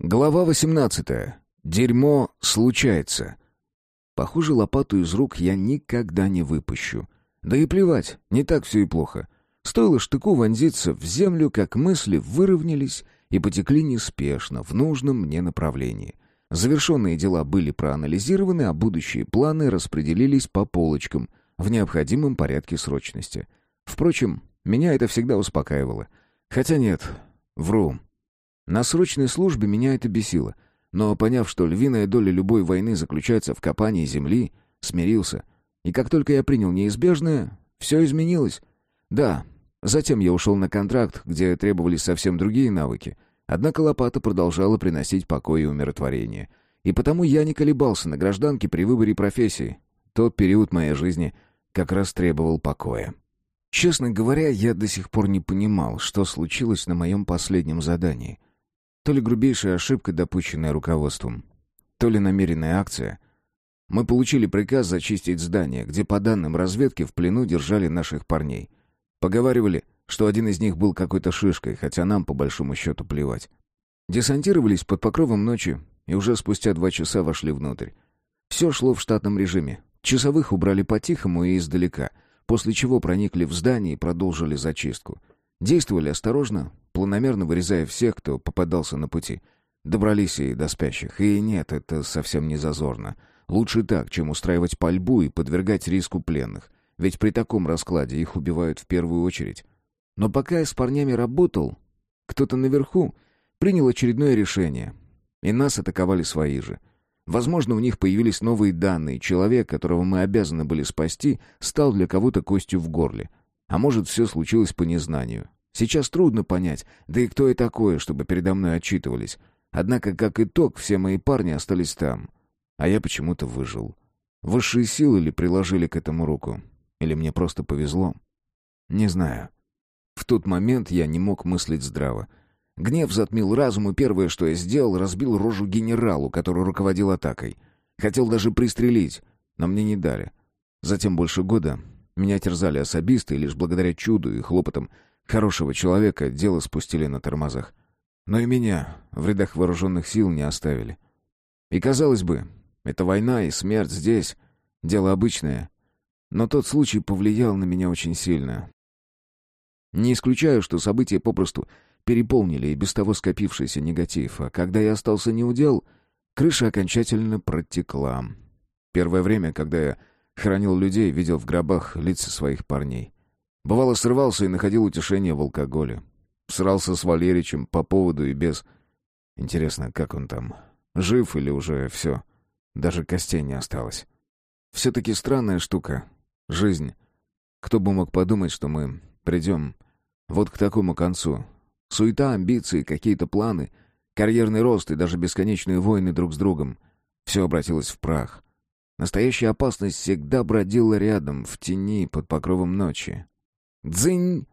Глава 18. Дерьмо случается. Похоже, лопату из рук я никогда не выпущу. Да и плевать, не так все и плохо. Стоило штыку вонзиться в землю, как мысли выровнялись и потекли неспешно, в нужном мне направлении. Завершенные дела были проанализированы, а будущие планы распределились по полочкам в необходимом порядке срочности. Впрочем, меня это всегда успокаивало. Хотя нет, вру. На срочной службе меня это бесило, но, поняв, что львиная доля любой войны заключается в копании земли, смирился. И как только я принял неизбежное, все изменилось. Да, затем я ушел на контракт, где требовались совсем другие навыки. Однако лопата продолжала приносить покой и умиротворение. И потому я не колебался на гражданке при выборе профессии. Тот период моей жизни как раз требовал покоя. Честно говоря, я до сих пор не понимал, что случилось на моем последнем задании — то ли грубейшая ошибка, допущенная руководством, то ли намеренная акция. Мы получили приказ зачистить здание, где, по данным разведки, в плену держали наших парней. Поговаривали, что один из них был какой-то шишкой, хотя нам, по большому счету, плевать. Десантировались под покровом ночи и уже спустя два часа вошли внутрь. Все шло в штатном режиме. Часовых убрали по-тихому и издалека, после чего проникли в здание и продолжили зачистку. Действовали осторожно, планомерно вырезая всех, кто попадался на пути. Добрались и до спящих. И нет, это совсем не зазорно. Лучше так, чем устраивать пальбу и подвергать риску пленных. Ведь при таком раскладе их убивают в первую очередь. Но пока я с парнями работал, кто-то наверху принял очередное решение. И нас атаковали свои же. Возможно, у них появились новые данные. Человек, которого мы обязаны были спасти, стал для кого-то костью в горле. А может, все случилось по незнанию. Сейчас трудно понять, да и кто я такое, чтобы передо мной отчитывались. Однако, как итог, все мои парни остались там. А я почему-то выжил. Высшие силы ли приложили к этому руку? Или мне просто повезло? Не знаю. В тот момент я не мог мыслить здраво. Гнев затмил разум, и первое, что я сделал, разбил рожу генералу, который руководил атакой. Хотел даже пристрелить, но мне не дали. Затем больше года меня терзали особисты, и лишь благодаря чуду и хлопотам Хорошего человека дело спустили на тормозах. Но и меня в рядах вооруженных сил не оставили. И, казалось бы, эта война и смерть здесь — дело обычное. Но тот случай повлиял на меня очень сильно. Не исключаю, что события попросту переполнили и без того скопившийся негатив, а когда я остался неудел, крыша окончательно протекла. Первое время, когда я хранил людей, видел в гробах лица своих парней. Бывало, срывался и находил утешение в алкоголе. Срался с Валеричем по поводу и без. Интересно, как он там? Жив или уже все? Даже костей не осталось. Все-таки странная штука. Жизнь. Кто бы мог подумать, что мы придем вот к такому концу. Суета, амбиции, какие-то планы, карьерный рост и даже бесконечные войны друг с другом. Все обратилось в прах. Настоящая опасность всегда бродила рядом, в тени, под покровом ночи. «Дзынь!»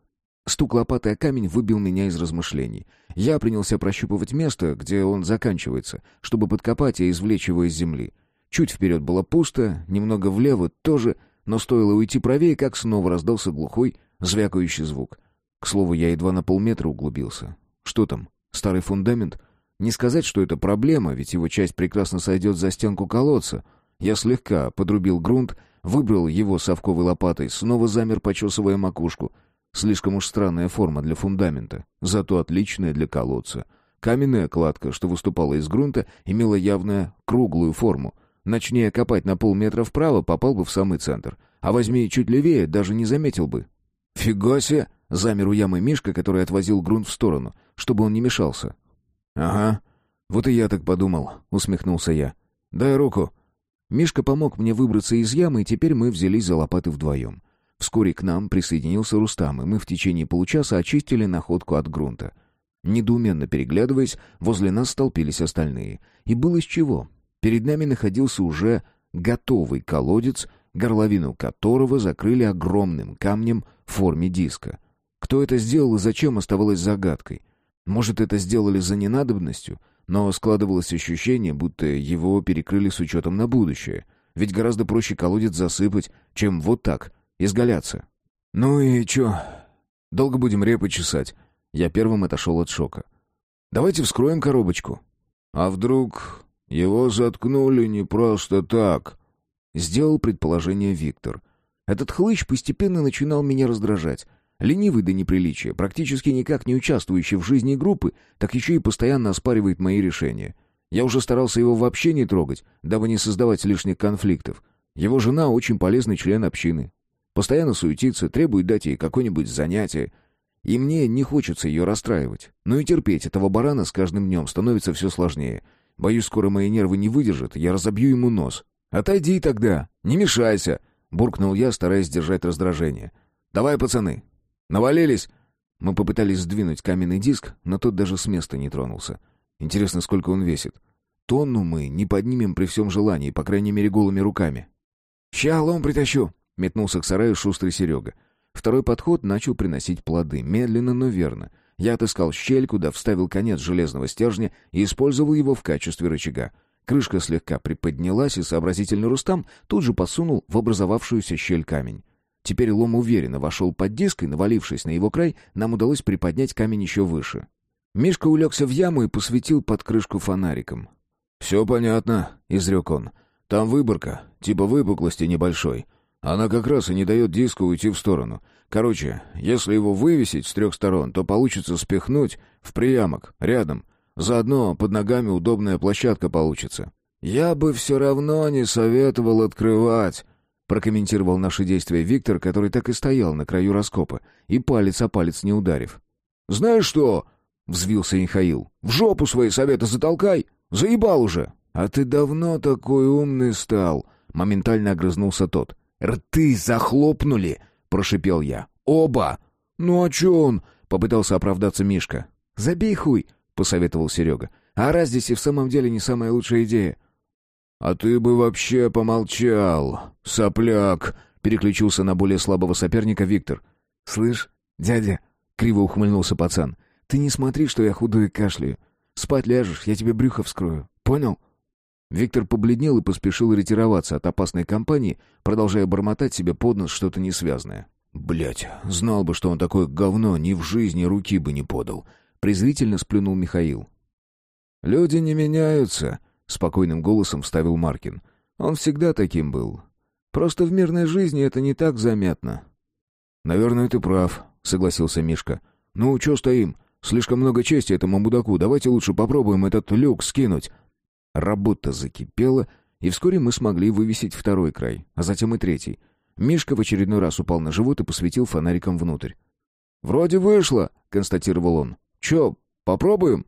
Стук лопатой о камень выбил меня из размышлений. Я принялся прощупывать место, где он заканчивается, чтобы подкопать и извлечь его из земли. Чуть вперед было пусто, немного влево тоже, но стоило уйти правее, как снова раздался глухой, звякающий звук. К слову, я едва на полметра углубился. Что там? Старый фундамент? Не сказать, что это проблема, ведь его часть прекрасно сойдет за стенку колодца. Я слегка подрубил грунт, Выбрал его совковой лопатой, снова замер, почесывая макушку. Слишком уж странная форма для фундамента, зато отличная для колодца. Каменная кладка, что выступала из грунта, имела явно круглую форму. Начни копать на полметра вправо, попал бы в самый центр. А возьми чуть левее, даже не заметил бы. «Фига себе!» — замер у ямы Мишка, который отвозил грунт в сторону, чтобы он не мешался. «Ага, вот и я так подумал», — усмехнулся я. «Дай руку». Мишка помог мне выбраться из ямы, и теперь мы взялись за лопаты вдвоем. Вскоре к нам присоединился Рустам, и мы в течение получаса очистили находку от грунта. Недоуменно переглядываясь, возле нас столпились остальные. И было с чего. Перед нами находился уже готовый колодец, горловину которого закрыли огромным камнем в форме диска. Кто это сделал и зачем, оставалось загадкой. Может, это сделали за ненадобностью — но складывалось ощущение, будто его перекрыли с учетом на будущее. Ведь гораздо проще колодец засыпать, чем вот так, изгаляться. «Ну и чё? Долго будем репы чесать?» Я первым отошел от шока. «Давайте вскроем коробочку». «А вдруг его заткнули не просто так?» Сделал предположение Виктор. Этот хлыщ постепенно начинал меня раздражать. Ленивый до неприличия, практически никак не участвующий в жизни группы, так еще и постоянно оспаривает мои решения. Я уже старался его вообще не трогать, дабы не создавать лишних конфликтов. Его жена очень полезный член общины. Постоянно суетится, требует дать ей какое-нибудь занятие. И мне не хочется ее расстраивать. Но и терпеть этого барана с каждым днем становится все сложнее. Боюсь, скоро мои нервы не выдержат, я разобью ему нос. «Отойди тогда, не мешайся!» — буркнул я, стараясь сдержать раздражение. «Давай, пацаны, навалились!» Мы попытались сдвинуть каменный диск, но тот даже с места не тронулся. Интересно, сколько он весит. Тонну мы не поднимем при всем желании, по крайней мере, голыми руками. «Ща лом притащу!» — метнулся к сараю шустрый Серега. Второй подход начал приносить плоды, медленно, но верно. Я отыскал щель, куда вставил конец железного стержня и использовал его в качестве рычага. Крышка слегка приподнялась, и сообразительный Рустам тут же посунул в образовавшуюся щель камень. Теперь лом уверенно вошел под диск, и, навалившись на его край, нам удалось приподнять камень еще выше. Мишка улегся в яму и посветил под крышку фонариком. «Все понятно», — изрек он. «Там выборка, типа выпуклости небольшой. Она как раз и не дает диску уйти в сторону. Короче, если его вывесить с трех сторон, то получится спихнуть в приямок, рядом. Заодно под ногами удобная площадка получится». «Я бы все равно не советовал открывать», — прокомментировал наши действия Виктор, который так и стоял на краю раскопа, и палец о палец не ударив. «Знаешь что?» — взвился Михаил. «В жопу свои советы затолкай! Заебал уже!» «А ты давно такой умный стал!» — моментально огрызнулся тот. «Рты захлопнули!» — прошипел я. «Оба!» «Ну а чё он?» — попытался оправдаться Мишка. «Забей хуй!» — посоветовал Серега. «А раз здесь и в самом деле не самая лучшая идея». «А ты бы вообще помолчал, сопляк!» — переключился на более слабого соперника Виктор. «Слышь, дядя!» — криво ухмыльнулся пацан. Ты не смотри, что я худой и кашляю. Спать ляжешь, я тебе брюхо вскрою. Понял?» Виктор побледнел и поспешил ретироваться от опасной компании, продолжая бормотать себе под нос что-то несвязное. Блять, знал бы, что он такое говно, ни в жизни руки бы не подал. Презрительно сплюнул Михаил. «Люди не меняются», — спокойным голосом вставил Маркин. «Он всегда таким был. Просто в мирной жизни это не так заметно». «Наверное, ты прав», — согласился Мишка. «Ну, чё стоим? Слишком много чести этому мудаку. Давайте лучше попробуем этот люк скинуть. Работа закипела, и вскоре мы смогли вывесить второй край, а затем и третий. Мишка в очередной раз упал на живот и посветил фонариком внутрь. «Вроде вышло», — констатировал он. «Чё, попробуем?»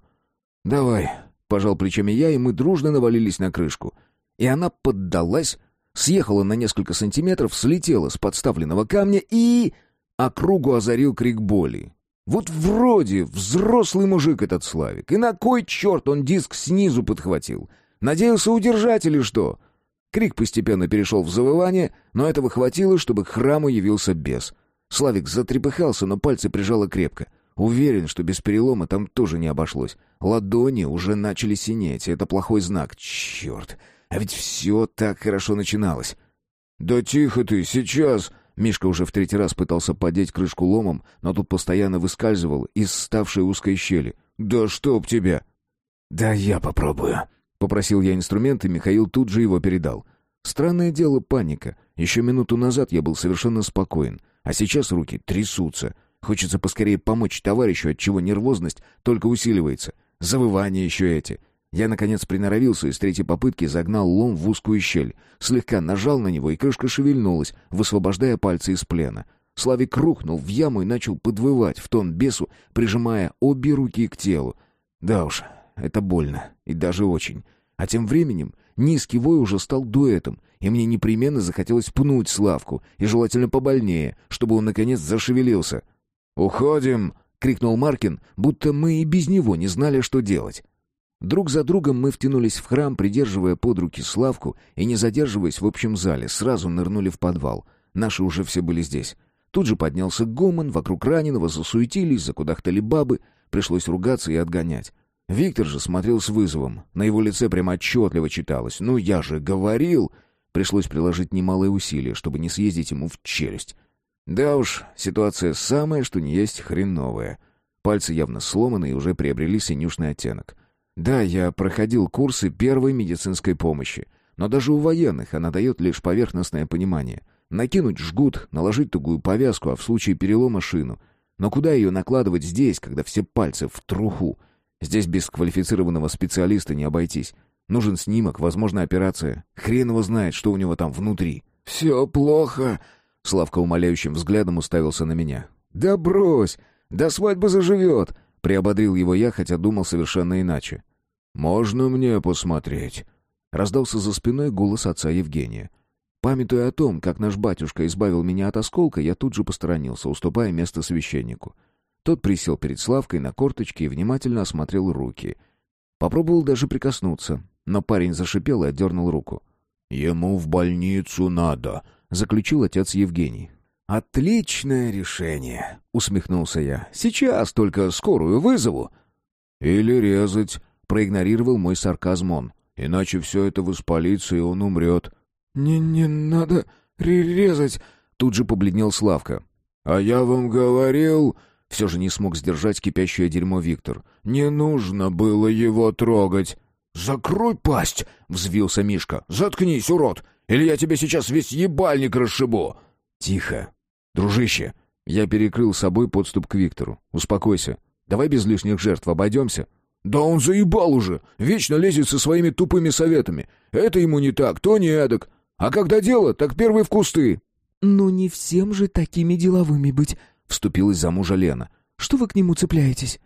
«Давай», — пожал плечами я, и мы дружно навалились на крышку. И она поддалась, съехала на несколько сантиметров, слетела с подставленного камня и... Округу озарил крик боли. Вот вроде взрослый мужик этот Славик. И на кой черт он диск снизу подхватил? Надеялся удержать или что? Крик постепенно перешел в завывание, но этого хватило, чтобы к храму явился бес. Славик затрепыхался, но пальцы прижало крепко. Уверен, что без перелома там тоже не обошлось. Ладони уже начали синеть, это плохой знак. Черт, а ведь все так хорошо начиналось. «Да тихо ты, сейчас!» Мишка уже в третий раз пытался подеть крышку ломом, но тут постоянно выскальзывал из ставшей узкой щели. «Да чтоб тебя!» «Да я попробую», — попросил я инструмент, и Михаил тут же его передал. Странное дело паника. Еще минуту назад я был совершенно спокоен, а сейчас руки трясутся. Хочется поскорее помочь товарищу, отчего нервозность только усиливается. Завывания еще эти. Я, наконец, приноровился и с третьей попытки загнал лом в узкую щель. Слегка нажал на него, и крышка шевельнулась, высвобождая пальцы из плена. Славик рухнул в яму и начал подвывать в тон бесу, прижимая обе руки к телу. Да уж, это больно, и даже очень. А тем временем низкий вой уже стал дуэтом, и мне непременно захотелось пнуть Славку, и желательно побольнее, чтобы он, наконец, зашевелился. «Уходим!» — крикнул Маркин, будто мы и без него не знали, что делать. Друг за другом мы втянулись в храм, придерживая под руки Славку и, не задерживаясь в общем зале, сразу нырнули в подвал. Наши уже все были здесь. Тут же поднялся гомон, вокруг раненого засуетились, закудахтали бабы, пришлось ругаться и отгонять. Виктор же смотрел с вызовом. На его лице прямо отчетливо читалось. «Ну я же говорил!» Пришлось приложить немалые усилия, чтобы не съездить ему в челюсть. Да уж, ситуация самая, что не есть хреновая. Пальцы явно сломаны и уже приобрели синюшный оттенок. Да, я проходил курсы первой медицинской помощи, но даже у военных она дает лишь поверхностное понимание. Накинуть жгут, наложить тугую повязку, а в случае перелома шину. Но куда ее накладывать здесь, когда все пальцы в труху? Здесь без квалифицированного специалиста не обойтись. Нужен снимок, возможно, операция. Хрен его знает, что у него там внутри. «Все плохо!» Славка умоляющим взглядом уставился на меня. «Да брось! До свадьбы заживет!» Приободрил его я, хотя думал совершенно иначе. «Можно мне посмотреть?» Раздался за спиной голос отца Евгения. Памятуя о том, как наш батюшка избавил меня от осколка, я тут же посторонился, уступая место священнику. Тот присел перед Славкой на корточки и внимательно осмотрел руки. Попробовал даже прикоснуться, но парень зашипел и отдернул руку. «Ему в больницу надо», — заключил отец Евгений. «Отличное решение», — усмехнулся я. «Сейчас только скорую вызову». «Или резать», — проигнорировал мой сарказм он. «Иначе все это воспалится, и он умрет». «Не, не надо резать», — тут же побледнел Славка. «А я вам говорил...» Все же не смог сдержать кипящее дерьмо Виктор. «Не нужно было его трогать». «Закрой пасть!» — взвился Мишка. «Заткнись, урод! Или я тебе сейчас весь ебальник расшибу!» «Тихо! Дружище!» Я перекрыл собой подступ к Виктору. «Успокойся. Давай без лишних жертв обойдемся». «Да он заебал уже! Вечно лезет со своими тупыми советами. Это ему не так, то не эдак. А когда дело, так первый в кусты». «Ну не всем же такими деловыми быть», — вступилась за мужа Лена. «Что вы к нему цепляетесь?»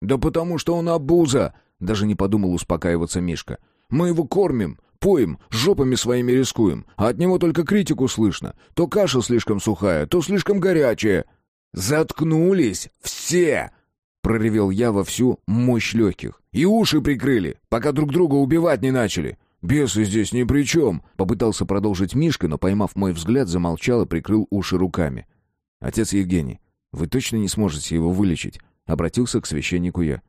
«Да потому что он обуза!» — даже не подумал успокаиваться Мишка. «Мы его кормим, поем, жопами своими рискуем, а от него только критику слышно. То каша слишком сухая, то слишком горячая». «Заткнулись все!» — проревел я во всю мощь легких. «И уши прикрыли, пока друг друга убивать не начали. Бесы здесь ни при чем!» — попытался продолжить Мишка, но, поймав мой взгляд, замолчал и прикрыл уши руками. «Отец Евгений, вы точно не сможете его вылечить?» — обратился к священнику я.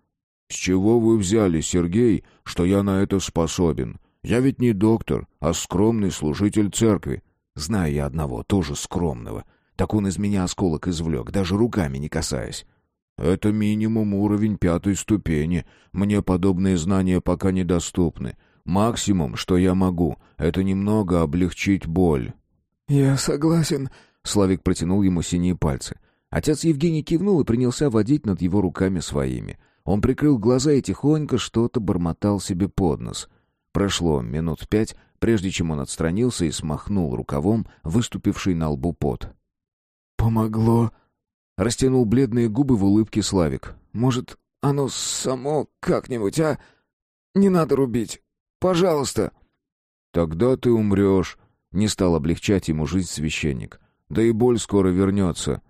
«С чего вы взяли, Сергей, что я на это способен? Я ведь не доктор, а скромный служитель церкви. Знаю я одного, тоже скромного. Так он из меня осколок извлек, даже руками не касаясь. Это минимум уровень пятой ступени. Мне подобные знания пока недоступны. Максимум, что я могу, это немного облегчить боль. Я согласен, Славик протянул ему синие пальцы. Отец Евгений кивнул и принялся водить над его руками своими. Он прикрыл глаза и тихонько что-то бормотал себе под нос. Прошло минут пять, прежде чем он отстранился и смахнул рукавом выступивший на лбу пот. «Помогло», — растянул бледные губы в улыбке Славик. «Может, оно само как-нибудь, а? Не надо рубить. Пожалуйста». «Тогда ты умрешь», — не стал облегчать ему жизнь священник. «Да и боль скоро вернется».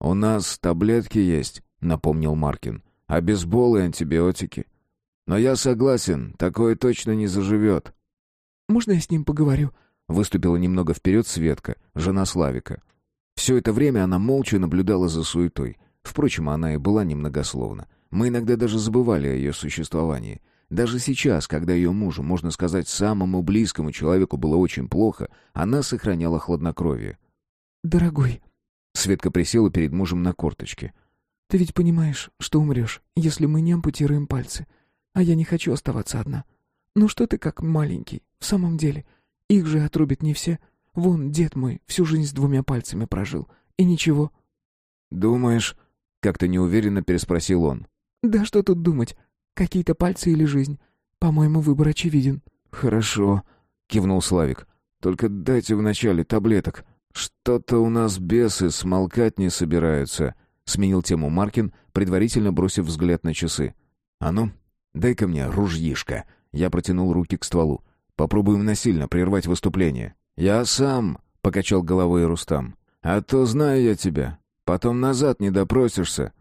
«У нас таблетки есть», — напомнил Маркин. «А бейсбол и антибиотики». Но я согласен, такое точно не заживет. «Можно я с ним поговорю?» Выступила немного вперед Светка, жена Славика. Все это время она молча наблюдала за суетой. Впрочем, она и была немногословна. Мы иногда даже забывали о ее существовании. Даже сейчас, когда ее мужу, можно сказать, самому близкому человеку было очень плохо, она сохраняла хладнокровие. «Дорогой...» Светка присела перед мужем на корточке. «Ты ведь понимаешь, что умрешь, если мы не ампутируем пальцы. А я не хочу оставаться одна. Ну что ты как маленький, в самом деле. Их же отрубят не все. Вон, дед мой всю жизнь с двумя пальцами прожил. И ничего. «Думаешь?» — как-то неуверенно переспросил он. «Да что тут думать? Какие-то пальцы или жизнь? По-моему, выбор очевиден». «Хорошо», — кивнул Славик. «Только дайте вначале таблеток. Что-то у нас бесы смолкать не собираются», — сменил тему Маркин, предварительно бросив взгляд на часы. «А ну, «Дай-ка мне ружьишко». Я протянул руки к стволу. «Попробуем насильно прервать выступление». «Я сам», — покачал головой Рустам. «А то знаю я тебя. Потом назад не допросишься».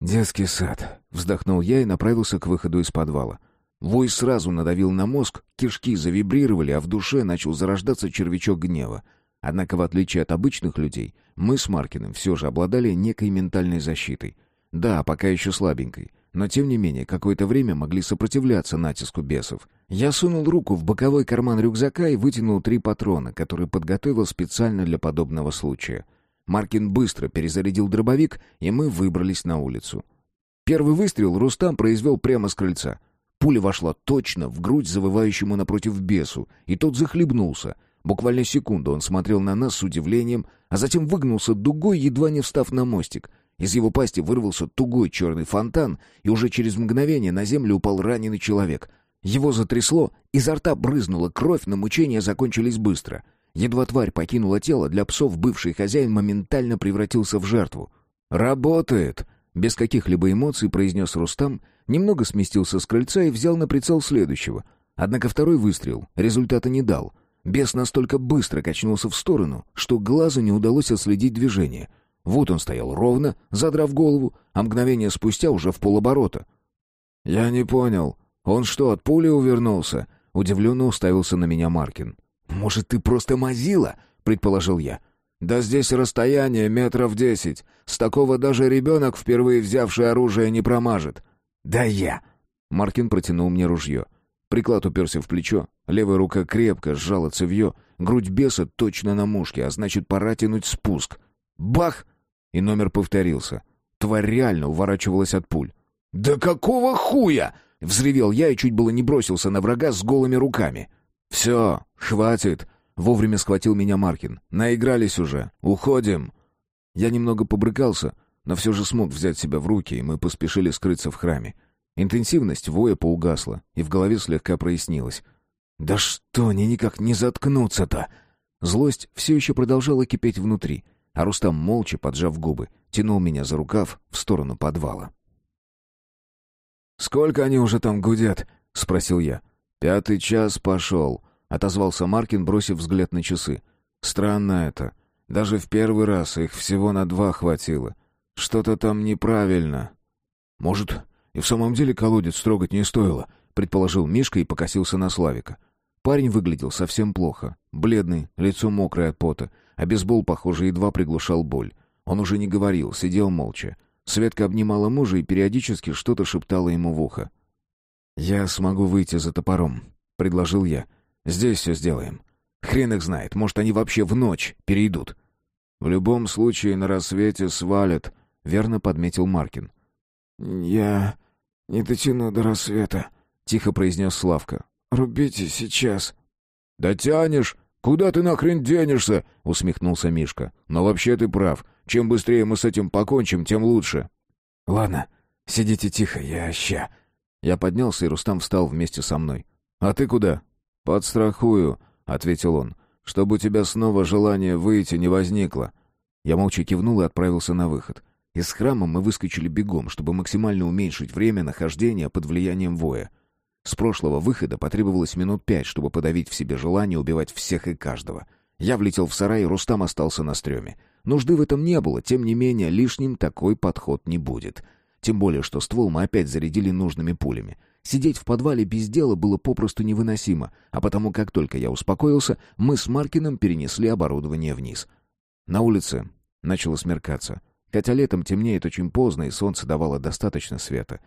«Детский сад», — вздохнул я и направился к выходу из подвала. Вой сразу надавил на мозг, кишки завибрировали, а в душе начал зарождаться червячок гнева. Однако, в отличие от обычных людей, мы с Маркиным все же обладали некой ментальной защитой. Да, пока еще слабенькой но тем не менее какое-то время могли сопротивляться натиску бесов. Я сунул руку в боковой карман рюкзака и вытянул три патрона, которые подготовил специально для подобного случая. Маркин быстро перезарядил дробовик, и мы выбрались на улицу. Первый выстрел Рустам произвел прямо с крыльца. Пуля вошла точно в грудь завывающему напротив бесу, и тот захлебнулся. Буквально секунду он смотрел на нас с удивлением, а затем выгнулся дугой, едва не встав на мостик. Из его пасти вырвался тугой черный фонтан, и уже через мгновение на землю упал раненый человек. Его затрясло, изо рта брызнула кровь, но мучения закончились быстро. Едва тварь покинула тело, для псов бывший хозяин моментально превратился в жертву. «Работает!» — без каких-либо эмоций произнес Рустам, немного сместился с крыльца и взял на прицел следующего. Однако второй выстрел результата не дал. Бес настолько быстро качнулся в сторону, что глазу не удалось отследить движение — вот он стоял ровно, задрав голову, а мгновение спустя уже в полоборота. «Я не понял. Он что, от пули увернулся?» Удивленно уставился на меня Маркин. «Может, ты просто мазила?» — предположил я. «Да здесь расстояние метров десять. С такого даже ребенок, впервые взявший оружие, не промажет». «Да я!» Маркин протянул мне ружье. Приклад уперся в плечо, левая рука крепко сжала цевье, грудь беса точно на мушке, а значит, пора тянуть спуск. Бах! И номер повторился. Тварь реально уворачивалась от пуль. «Да какого хуя?» — взревел я и чуть было не бросился на врага с голыми руками. «Все, хватит!» — вовремя схватил меня Маркин. «Наигрались уже. Уходим!» Я немного побрыкался, но все же смог взять себя в руки, и мы поспешили скрыться в храме. Интенсивность воя поугасла, и в голове слегка прояснилось. «Да что они никак не заткнутся-то?» Злость все еще продолжала кипеть внутри — а Рустам, молча поджав губы, тянул меня за рукав в сторону подвала. «Сколько они уже там гудят?» — спросил я. «Пятый час пошел», — отозвался Маркин, бросив взгляд на часы. «Странно это. Даже в первый раз их всего на два хватило. Что-то там неправильно». «Может, и в самом деле колодец трогать не стоило», — предположил Мишка и покосился на Славика. Парень выглядел совсем плохо. Бледный, лицо мокрое от пота, а бейсбол, похоже, едва приглушал боль. Он уже не говорил, сидел молча. Светка обнимала мужа и периодически что-то шептала ему в ухо. «Я смогу выйти за топором», — предложил я. «Здесь все сделаем. Хрен их знает, может, они вообще в ночь перейдут». «В любом случае на рассвете свалят», — верно подметил Маркин. «Я не дотяну до рассвета», — тихо произнес Славка. «Рубите сейчас». «Дотянешь!» «Куда ты нахрен денешься?» — усмехнулся Мишка. «Но вообще ты прав. Чем быстрее мы с этим покончим, тем лучше». «Ладно, сидите тихо, я ща». Я поднялся, и Рустам встал вместе со мной. «А ты куда?» «Подстрахую», — ответил он, — «чтобы у тебя снова желание выйти не возникло». Я молча кивнул и отправился на выход. Из храма мы выскочили бегом, чтобы максимально уменьшить время нахождения под влиянием воя. С прошлого выхода потребовалось минут пять, чтобы подавить в себе желание убивать всех и каждого. Я влетел в сарай, и Рустам остался на стреме. Нужды в этом не было, тем не менее, лишним такой подход не будет. Тем более, что ствол мы опять зарядили нужными пулями. Сидеть в подвале без дела было попросту невыносимо, а потому, как только я успокоился, мы с Маркиным перенесли оборудование вниз. На улице начало смеркаться. Хотя летом темнеет очень поздно, и солнце давало достаточно света.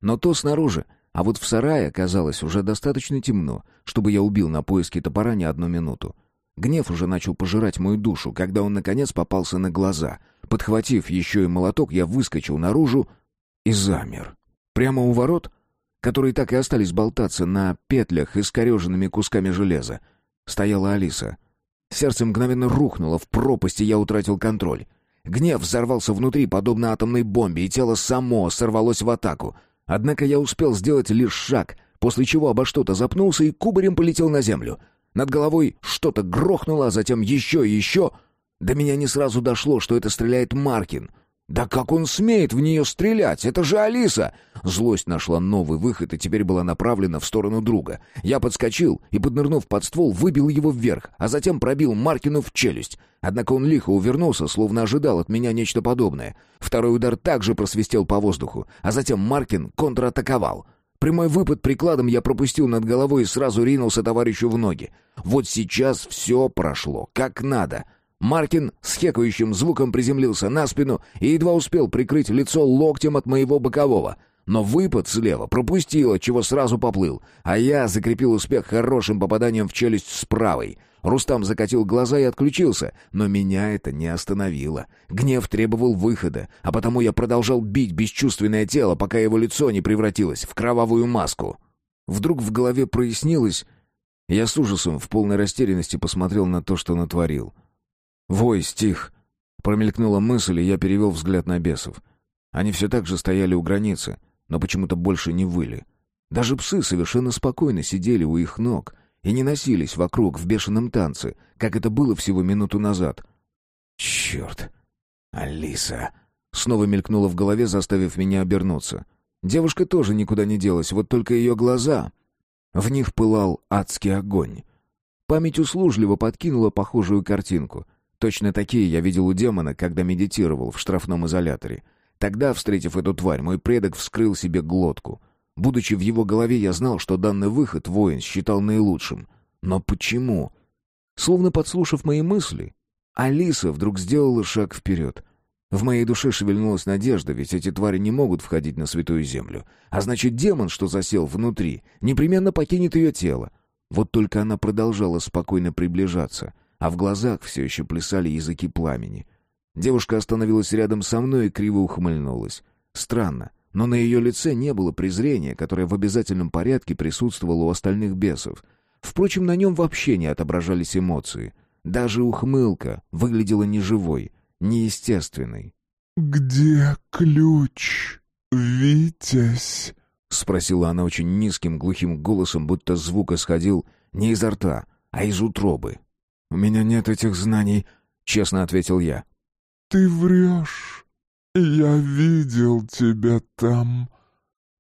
Но то снаружи, а вот в сарае оказалось уже достаточно темно, чтобы я убил на поиски топора не одну минуту. Гнев уже начал пожирать мою душу, когда он, наконец, попался на глаза. Подхватив еще и молоток, я выскочил наружу и замер. Прямо у ворот, которые так и остались болтаться на петлях искореженными кусками железа, стояла Алиса. Сердце мгновенно рухнуло в пропасть, и я утратил контроль. Гнев взорвался внутри, подобно атомной бомбе, и тело само сорвалось в атаку. Однако я успел сделать лишь шаг, после чего обо что-то запнулся и кубарем полетел на землю. Над головой что-то грохнуло, а затем еще и еще. До меня не сразу дошло, что это стреляет Маркин — «Да как он смеет в нее стрелять? Это же Алиса!» Злость нашла новый выход и теперь была направлена в сторону друга. Я подскочил и, поднырнув под ствол, выбил его вверх, а затем пробил Маркину в челюсть. Однако он лихо увернулся, словно ожидал от меня нечто подобное. Второй удар также просвистел по воздуху, а затем Маркин контратаковал. Прямой выпад прикладом я пропустил над головой и сразу ринулся товарищу в ноги. Вот сейчас все прошло, как надо — Маркин с хекающим звуком приземлился на спину и едва успел прикрыть лицо локтем от моего бокового. Но выпад слева пропустил, чего сразу поплыл, а я закрепил успех хорошим попаданием в челюсть с правой. Рустам закатил глаза и отключился, но меня это не остановило. Гнев требовал выхода, а потому я продолжал бить бесчувственное тело, пока его лицо не превратилось в кровавую маску. Вдруг в голове прояснилось, я с ужасом в полной растерянности посмотрел на то, что натворил. Вой стих. Промелькнула мысль, и я перевел взгляд на бесов. Они все так же стояли у границы, но почему-то больше не выли. Даже псы совершенно спокойно сидели у их ног и не носились вокруг в бешеном танце, как это было всего минуту назад. «Черт! Алиса!» Снова мелькнуло в голове, заставив меня обернуться. Девушка тоже никуда не делась, вот только ее глаза... В них пылал адский огонь. Память услужливо подкинула похожую картинку. Точно такие я видел у демона, когда медитировал в штрафном изоляторе. Тогда, встретив эту тварь, мой предок вскрыл себе глотку. Будучи в его голове, я знал, что данный выход воин считал наилучшим. Но почему? Словно подслушав мои мысли, Алиса вдруг сделала шаг вперед. В моей душе шевельнулась надежда, ведь эти твари не могут входить на святую землю. А значит, демон, что засел внутри, непременно покинет ее тело. Вот только она продолжала спокойно приближаться, а в глазах все еще плясали языки пламени. Девушка остановилась рядом со мной и криво ухмыльнулась. Странно, но на ее лице не было презрения, которое в обязательном порядке присутствовало у остальных бесов. Впрочем, на нем вообще не отображались эмоции. Даже ухмылка выглядела неживой, неестественной. «Где ключ, Витязь?» — спросила она очень низким глухим голосом, будто звук исходил не изо рта, а из утробы. «У меня нет этих знаний», — честно ответил я. «Ты врешь. Я видел тебя там.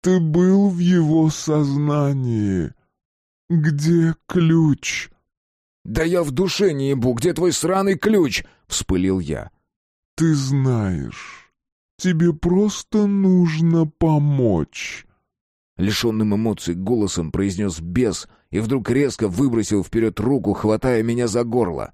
Ты был в его сознании. Где ключ?» «Да я в душе не ебу! Где твой сраный ключ?» — вспылил я. «Ты знаешь, тебе просто нужно помочь». Лишенным эмоций голосом произнес бес и вдруг резко выбросил вперед руку, хватая меня за горло.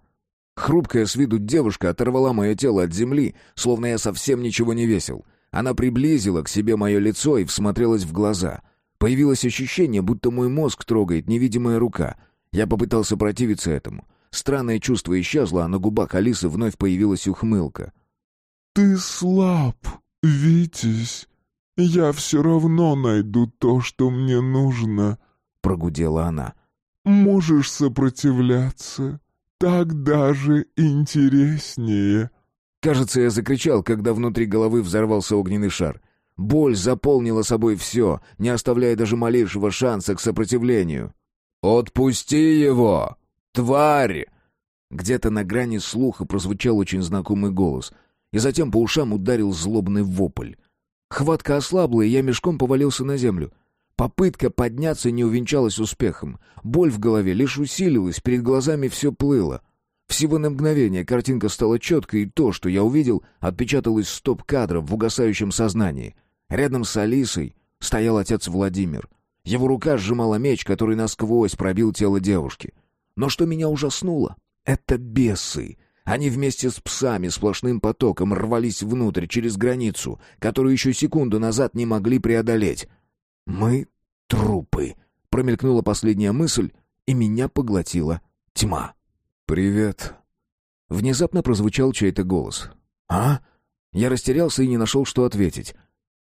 Хрупкая с виду девушка оторвала мое тело от земли, словно я совсем ничего не весил. Она приблизила к себе мое лицо и всмотрелась в глаза. Появилось ощущение, будто мой мозг трогает невидимая рука. Я попытался противиться этому. Странное чувство исчезло, а на губах Алисы вновь появилась ухмылка. «Ты слаб, Витязь. Я все равно найду то, что мне нужно», — прогудела она. «Можешь сопротивляться. Так даже интереснее». Кажется, я закричал, когда внутри головы взорвался огненный шар. Боль заполнила собой все, не оставляя даже малейшего шанса к сопротивлению. «Отпусти его! Тварь!» Где-то на грани слуха прозвучал очень знакомый голос, и затем по ушам ударил злобный вопль. Хватка ослабла, и я мешком повалился на землю. Попытка подняться не увенчалась успехом. Боль в голове лишь усилилась, перед глазами все плыло. Всего на мгновение картинка стала четкой, и то, что я увидел, отпечаталось стоп-кадром в угасающем сознании. Рядом с Алисой стоял отец Владимир. Его рука сжимала меч, который насквозь пробил тело девушки. Но что меня ужаснуло, это бесы. Они вместе с псами сплошным потоком рвались внутрь, через границу, которую еще секунду назад не могли преодолеть. «Мы — трупы», — промелькнула последняя мысль, и меня поглотила тьма. «Привет». Внезапно прозвучал чей-то голос. «А?» Я растерялся и не нашел, что ответить.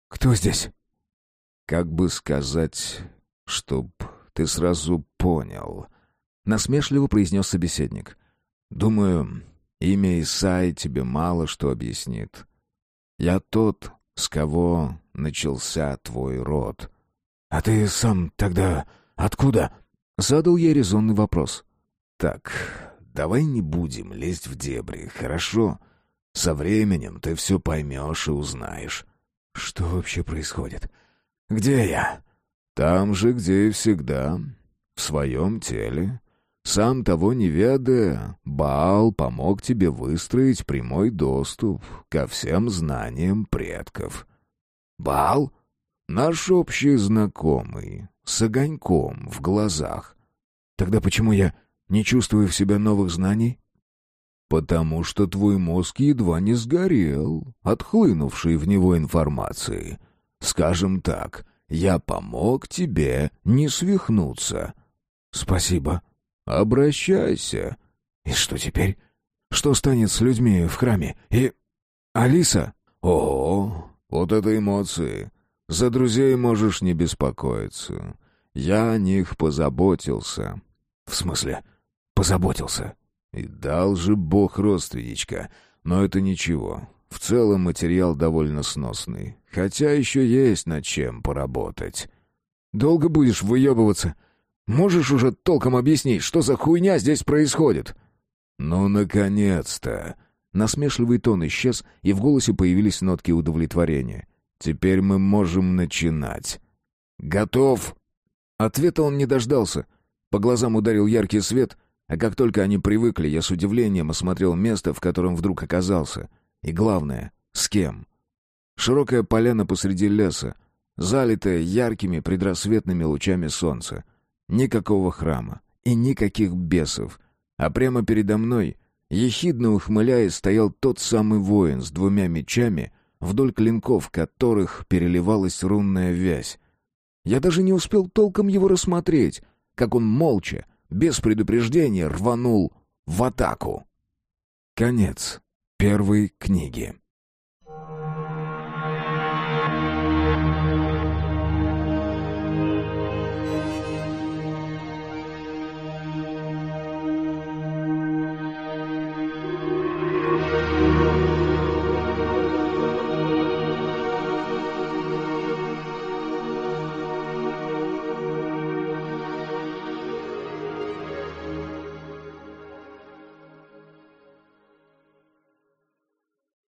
«Кто здесь?» «Как бы сказать, чтоб ты сразу понял», — насмешливо произнес собеседник. «Думаю, имя Исаи тебе мало что объяснит. Я тот, с кого начался твой род». «А ты сам тогда откуда?» — задал я резонный вопрос. «Так, давай не будем лезть в дебри, хорошо? Со временем ты все поймешь и узнаешь». «Что вообще происходит? Где я?» «Там же, где и всегда. В своем теле. Сам того не ведая, Баал помог тебе выстроить прямой доступ ко всем знаниям предков». «Баал?» Наш общий знакомый, с огоньком в глазах. Тогда почему я не чувствую в себе новых знаний? Потому что твой мозг едва не сгорел, отхлынувший в него информации. Скажем так, я помог тебе не свихнуться. Спасибо. Обращайся. И что теперь? Что станет с людьми в храме? И... Алиса? О, вот это эмоции. За друзей можешь не беспокоиться. Я о них позаботился. В смысле, позаботился? И дал же бог родственничка. Но это ничего. В целом материал довольно сносный. Хотя еще есть над чем поработать. Долго будешь выебываться? Можешь уже толком объяснить, что за хуйня здесь происходит? Ну, наконец-то! Насмешливый тон исчез, и в голосе появились нотки удовлетворения. Теперь мы можем начинать. Готов. Ответа он не дождался. По глазам ударил яркий свет, а как только они привыкли, я с удивлением осмотрел место, в котором вдруг оказался. И главное, с кем. Широкая поляна посреди леса, залитая яркими предрассветными лучами солнца. Никакого храма и никаких бесов. А прямо передо мной, ехидно ухмыляясь, стоял тот самый воин с двумя мечами, вдоль клинков которых переливалась рунная вязь. Я даже не успел толком его рассмотреть, как он молча, без предупреждения, рванул в атаку. Конец первой книги.